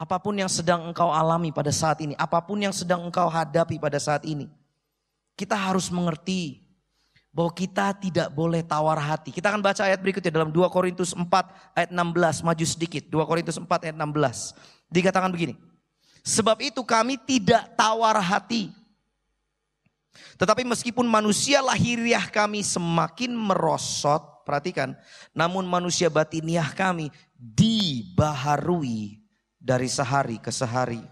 Apa pun yang sedang engkau alami pada saat ini, apa pun yang sedang engkau hadapi pada saat ini, kita harus mengerti bahwa kita tidak boleh tawar hati. Kita akan baca ayat berikutnya dalam 2 Korintus 4 ayat 16, maju sedikit. 2 Korintus 4 ayat 16. Dikatakan begini. Sebab itu kami tidak tawar hati. Tetapi meskipun manusia lahiriah kami semakin merosot, perhatikan, namun manusia batiniah kami dibaharui dari sehari ke sehari.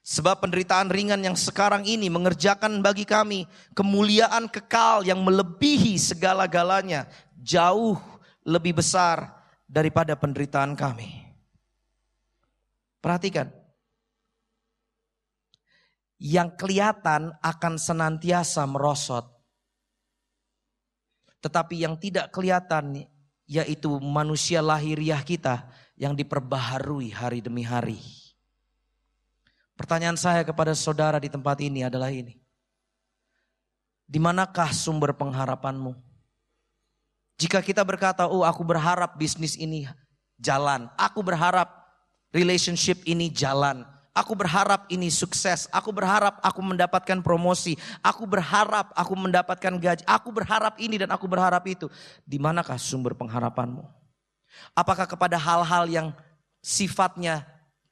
Sebab penderitaan ringan yang sekarang ini mengerjakan bagi kami kemuliaan kekal yang melebihi segala-galanya, jauh lebih besar daripada penderitaan kami. Perhatikan, yang kelihatan akan senantiasa merosot, tetapi yang tidak kelihatan yaitu manusia lahiriah kita yang diperbaharui hari demi hari. Pertanyaan saya kepada saudara di tempat ini adalah ini. Di manakah sumber pengharapanmu? Jika kita berkata, oh aku berharap bisnis ini jalan. Aku berharap relationship ini jalan. Aku berharap ini sukses. Aku berharap aku mendapatkan promosi. Aku berharap aku mendapatkan gaji. Aku berharap ini dan aku berharap itu. Di manakah sumber pengharapanmu? Apakah kepada hal-hal yang sifatnya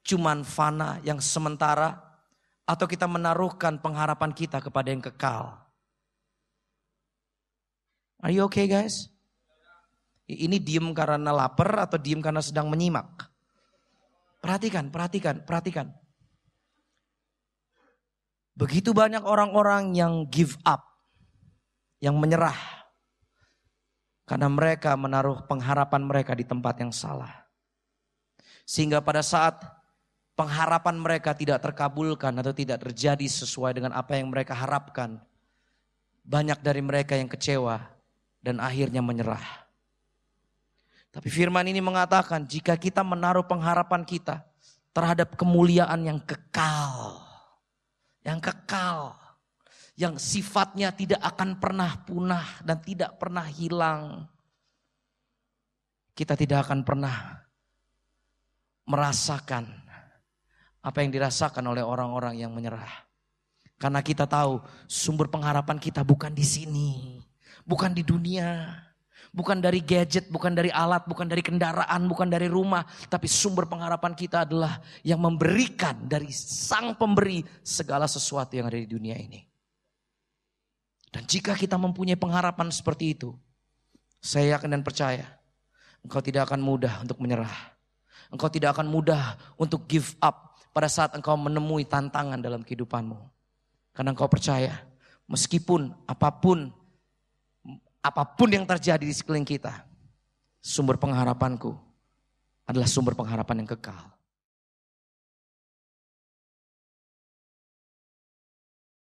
cuman fana, yang sementara, atau kita menaruhkan pengharapan kita kepada yang kekal? Are you okay guys? Ini diem karena lapar atau diem karena sedang menyimak? Perhatikan, perhatikan, perhatikan. Begitu banyak orang-orang yang give up, yang menyerah, karena mereka menaruh pengharapan mereka di tempat yang salah. Sehingga pada saat pengharapan mereka tidak terkabulkan atau tidak terjadi sesuai dengan apa yang mereka harapkan. Banyak dari mereka yang kecewa dan akhirnya menyerah. Tapi firman ini mengatakan jika kita menaruh pengharapan kita terhadap kemuliaan yang kekal. Yang kekal yang sifatnya tidak akan pernah punah dan tidak pernah hilang. Kita tidak akan pernah merasakan apa yang dirasakan oleh orang-orang yang menyerah. Karena kita tahu sumber pengharapan kita bukan di sini, bukan di dunia, bukan dari gadget, bukan dari alat, bukan dari kendaraan, bukan dari rumah, tapi sumber pengharapan kita adalah yang memberikan dari Sang Pemberi segala sesuatu yang ada di dunia ini. Dan jika kita mempunyai pengharapan seperti itu, saya yakin dan percaya, engkau tidak akan mudah untuk menyerah. Engkau tidak akan mudah untuk give up pada saat engkau menemui tantangan dalam kehidupanmu. Karena engkau percaya, meskipun apa pun apa pun yang terjadi di sekeliling kita, sumber pengharapanku adalah sumber pengharapan yang kekal.